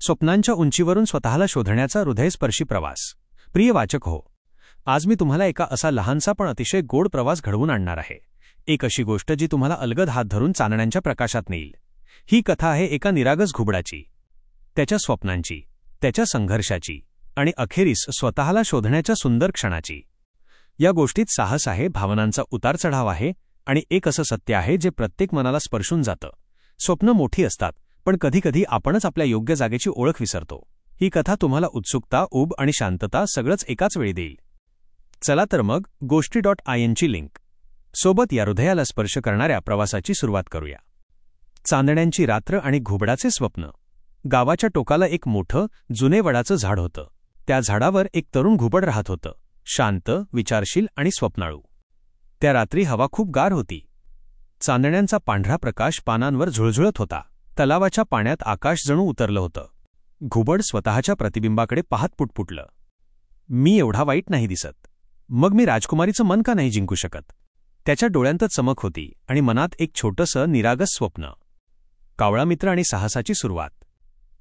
स्वप्नांच्या उंचीवरून स्वतःला शोधण्याचा हृदयस्पर्शी प्रवास. प्रिय वाचक हो आज मी तुम्हाला एका असा लहानसा पण अतिशय गोड प्रवास घडवून आणणार आहे. एक अशी गोष्ट जी तुम्हाला अलगद हात धरून चांदण्यांच्या प्रकाशात नेईल. ही कथा आहे एका निरागस घुबडाची त्याच्या स्वप्नांची त्याच्या संघर्षाची आणि अखेरीस स्वतःला शोधण्याच्या सुंदर क्षणाची. या गोष्टीत साहस आहे भावनांचा उतार चढाव आहे आणि एक असं सत्य आहे जे प्रत्येक मनाला स्पर्शून जातं. स्वप्न मोठी असतात पण कधीकधी आपणच आपल्या योग्य जागेची ओळख विसरतो. ही कथा तुम्हाला उत्सुकता उब आणि शांतता सगळंच एकाच वेळी देईल. चला तर मग गोष्टी डॉट आय एनची लिंक. सोबत या हृदयाला स्पर्श करणाऱ्या प्रवासाची सुरुवात करूया. चांदण्यांची रात्र आणि घुबडाचे स्वप्न. गावाच्या टोकाला एक मोठं जुने वडाचं झाड होतं. त्या झाडावर एक तरुण घुबड राहत होतं. शांत विचारशील आणि स्वप्नाळू. त्या रात्री हवा खूप गार होती. चांदण्यांचा पांढरा प्रकाश पानांवर झुळझुळत होता. तलावाच्या पाण्यात आकाश जणू उतरलं होतं. घुबड स्वतःच्या प्रतिबिंबाकडे पाहत पुटपुटलं मी एवढा वाईट नाही दिसत. मग मी राजकुमारीचं मन का नाही जिंकू शकत? त्याच्या डोळ्यांत चमक होती आणि मनात एक छोटंसं निरागस स्वप्न. कावळा मित्र आणि साहसाची सुरुवात.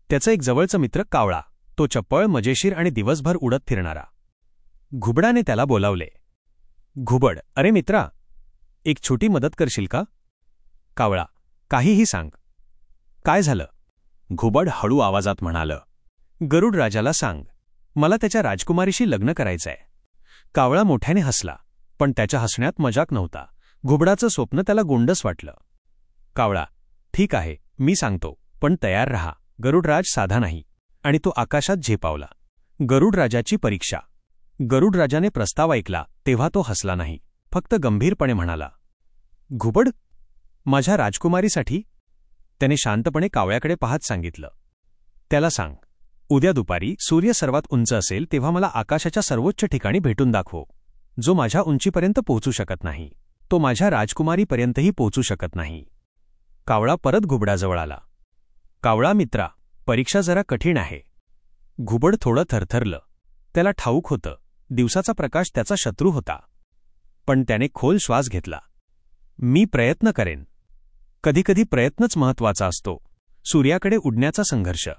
त्याचं एक जवळचं मित्र कावळा तो चप्पळ मजेशीर आणि दिवसभर उडत फिरणारा. घुबडाने त्याला बोलावले. घुबड अरे मित्रा एक छोटी मदत करशील का? कावळा काहीही सांग. काय झालं? घुबड हळू आवाजात म्हणालं गरुड राजाला सांग मला त्याच्या राजकुमारीशी लग्न करायचंय. कावळा मोठ्याने हसला पण त्याच्या हसण्यात मजाक नव्हता. घुबडाचं स्वप्न त्याला गोंडस वाटलं. कावळा ठीक आहे मी सांगतो पण तयार रहा गरुडराज साधा नाही. आणि तो आकाशात झेपावला. गरुडराजाची परीक्षा. गरुडराजाने प्रस्ताव ऐकला तेव्हा तो हसला नाही फक्त गंभीरपणे म्हणाला घुबड माझ्या राजकुमारीसाठी त्याने शांतपणे कावळ्याकडे पाहत सांगितलं. त्याला सांग उद्या दुपारी सूर्य सर्वात उंच असेल तेव्हा मला आकाशाच्या सर्वोच्च ठिकाणी भेटून दाखवो. जो माझ्या उंचीपर्यंत पोहोचू शकत नाही. तो माझ्या राजकुमारीपर्यंतही पोहोचू शकत नाही. कावळा परत घुबडाजवळ आला. कावळा मित्रा परीक्षा जरा कठीण आहे. घुबड थोडं थरथरलं. त्याला ठाऊक होतं दिवसाचा प्रकाश त्याचा शत्रू होता. पण त्याने खोल श्वास घेतला. मी प्रयत्न करेन. कधीकधी प्रयत्नच महत्त्वाचा असतो. सूर्याकडे उडण्याचा संघर्ष.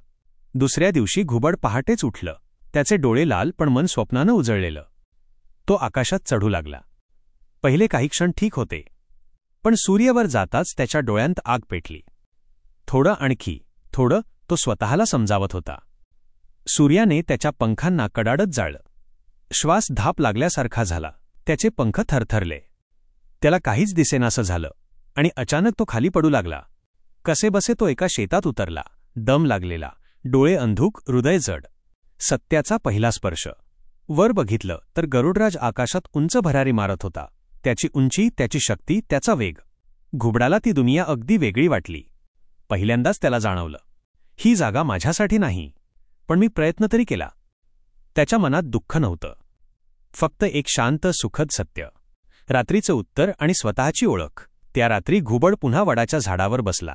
दुसऱ्या दिवशी घुबड पहाटेच उठलं. त्याचे डोळे लाल पण मन स्वप्नानं उजळलेलं. तो आकाशात चढू लागला. पहिले काही क्षण ठीक होते. पण सूर्यवर जाताच त्याच्या डोळ्यांत आग पेटली. थोडं आणखी थोडं तो स्वतःला समजावत होता. सूर्याने त्याच्या पंखांना कडाडत जाळलं. श्वास धाप लागल्यासारखा झाला. त्याचे पंख थरथरले. त्याला काहीच दिसेनासं झालं. आणि अचानक तो खाली पडू लागला. कसेबसे तो एका शेतात उतरला. दम लागलेला. डोळे अंधूक हृदय जड. सत्याचा पहिला स्पर्श. वर बघितलं तर गरुडराज आकाशात उंच भरारी मारत होता. त्याची उंची त्याची शक्ती त्याचा वेग. घुबडाला ती दुनिया अगदी वेगळी वाटली. पहिल्यांदाच त्याला जाणवलं. ही जागा माझ्यासाठी नाही. पण मी प्रयत्न तरी केला. त्याच्या मनात दुःख नव्हतं. फक्त एक शांत सुखद सत्य. रात्रीचं उत्तर आणि स्वतःची ओळख. त्या रात्री घुबड पुन्हा वडाच्या झाडावर बसला.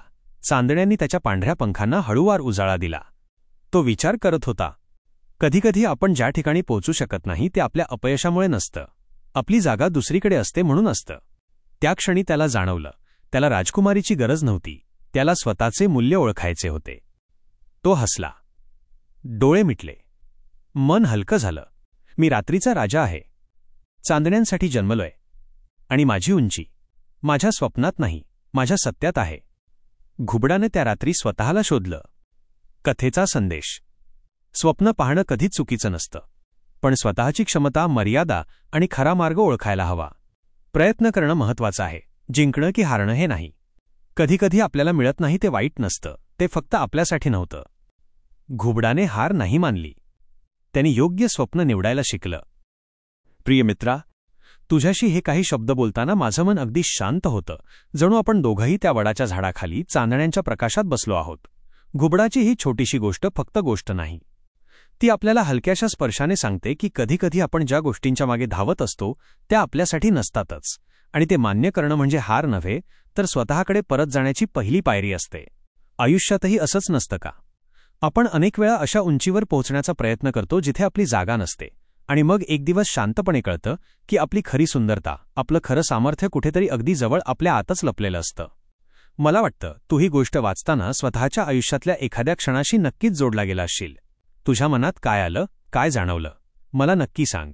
चांदण्यांनी त्याच्या पांढऱ्या पंखांना हळूवार उजाळा दिला. तो विचार करत होता. कधीकधी आपण ज्या ठिकाणी पोचू शकत नाही ते आपल्या अपयशामुळे नसतं. आपली जागा दुसरीकडे असते म्हणून असतं. त्या क्षणी त्याला जाणवलं. त्याला राजकुमारीची गरज नव्हती. त्याला स्वतःचे मूल्य ओळखायचे होते. तो हसला. डोळे मिटले. मन हलकं झालं. मी रात्रीचा राजा आहे. चांदण्यांसाठी जन्मलोय. आणि माझी उंची. माझ्या स्वप्नात नाही माझ्या सत्यात आहे. घुबडाने त्या रात्री स्वतःला शोधलं. कथेचा संदेश. स्वप्न पाहणं कधीच चुकीचं नसतं. पण स्वतःची क्षमता मर्यादा आणि खरा मार्ग ओळखायला हवा. प्रयत्न करणं महत्वाचं आहे. जिंकणं की हारणं हे नाही. कधीकधी आपल्याला मिळत नाही ते वाईट नसतं. ते फक्त आपल्यासाठी नव्हतं. घुबडाने हार नाही मानली. त्यांनी योग्य स्वप्न निवडायला शिकलं. प्रिय मित्रा तुझ्याशी हे काही शब्द बोलताना माझं मन अगदी शांत होतं. जणू आपण दोघंही त्या वडाच्या झाडाखाली चांदण्यांच्या प्रकाशात बसलो आहोत. घुबडाची ही छोटीशी गोष्ट फक्त गोष्ट नाही. ती आपल्याला हलक्याशा स्पर्शाने सांगते की कधीकधी आपण ज्या गोष्टींच्या मागे धावत असतो त्या आपल्यासाठी नसतातच. आणि ते मान्य करणं म्हणजे हार नव्हे तर स्वतःकडे परत जाण्याची पहिली पायरी असते. आयुष्यातही असंच नसतं का? आपण अनेक वेळा अशा उंचीवर पोहोचण्याचा प्रयत्न करतो जिथे आपली जागा नसते. आणि मग एक दिवस शांतपणे कळतं की आपली खरी सुंदरता आपलं खरं सामर्थ्य कुठेतरी अगदी जवळ आपल्या आतच लपलेलं असतं. मला वाटतं तू ही गोष्ट वाचताना स्वतःच्या आयुष्यातल्या एखाद्या क्षणाशी नक्कीच जोडला गेला असशील. तुझ्या मनात काय आलं काय जाणवलं? मला नक्की सांग.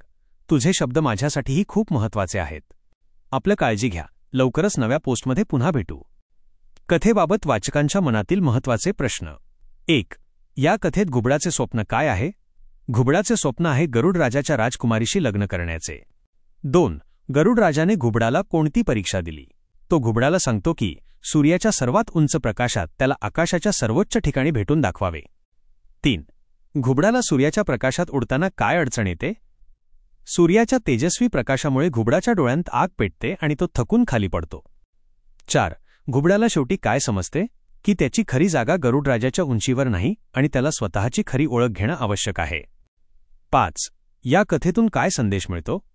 तुझे शब्द माझ्यासाठीही खूप महत्त्वाचे आहेत. आपलं काळजी घ्या. लवकरच नव्या पोस्टमध्ये पुन्हा भेटू. कथेबाबत वाचकांच्या मनातील महत्त्वाचे प्रश्न. एक या कथेत घुबडाचे स्वप्न काय आहे? घुबडाचे स्वप्न आहे गरुड राजाच्या राजकुमारीशी लग्न करण्याचे. दोन गरुड राजाने घुबडाला कोणती परीक्षा दिली? तो घुबडाला सांगतो की सूर्याच्या सर्वात उंच प्रकाशात त्याला आकाशाच्या सर्वोच्च ठिकाणी भेटून दाखवावे. तीन घुबडाला सूर्याच्या प्रकाशात उडताना काय अडचण येते? सूर्याच्या तेजस्वी प्रकाशामुळे घुबडाच्या डोळ्यांत आग पेटते आणि तो थकून खाली पडतो. चार घुबडाला शेवटी काय समजते? की त्याची खरी जागा गरुडराजाच्या उंचीवर नाही आणि त्याला स्वतःची खरी ओळख घेणं आवश्यक आहे. पाच. या कथेतून काय संदेश मिळतो?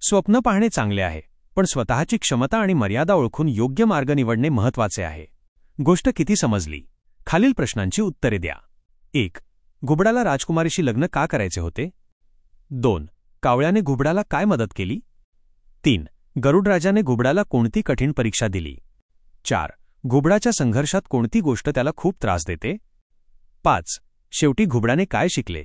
स्वप्न पाहणे चांगले आहे पण स्वतःची क्षमता आणि मर्यादा ओळखून योग्य मार्ग निवडणे महत्त्वाचे आहे. गोष्ट किती समजली? खालील प्रश्नांची उत्तरे द्या. एक. घुबडाला राजकुमारीशी लग्न का करायचे होते? दोन. कावळ्याने घुबडाला काय मदत केली? तीन. गरुडराजाने घुबडाला कोणती कठीण परीक्षा दिली? चार. घुबडाच्या संघर्षात कोणती गोष्ट त्याला खूप त्रास देते? पाच. शेवटी घुबडाने काय शिकले?